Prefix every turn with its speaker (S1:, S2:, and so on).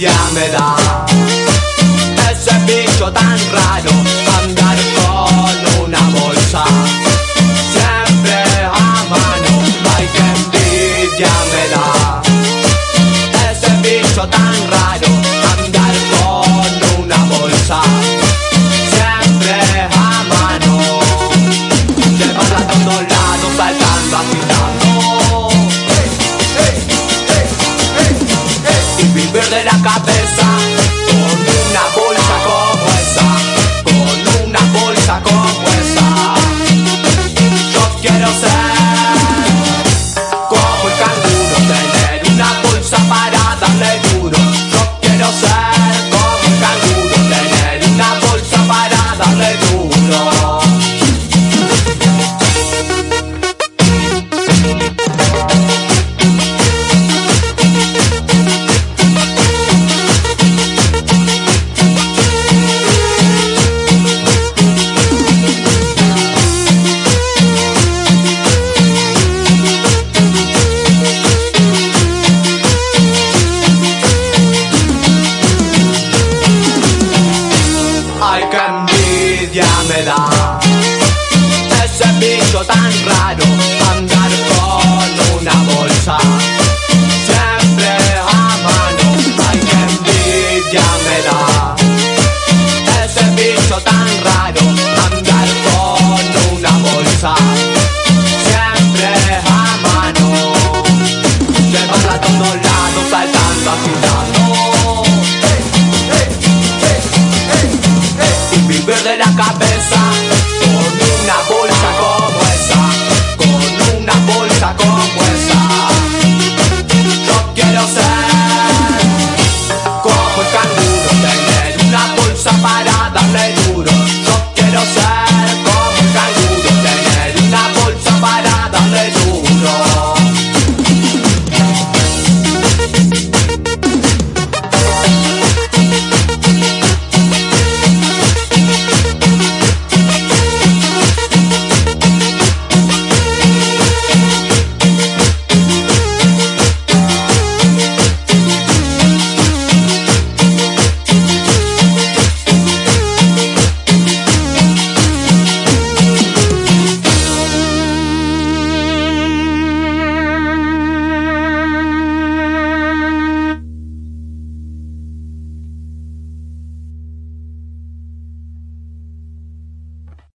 S1: envidia me da. Ese bicho tan raro andar con una bolsa. Siempre a mano ay que envidia me da. Ese bicho tan raro cabeça. envidia me da. Ese bicho tan raro andar con cabeça.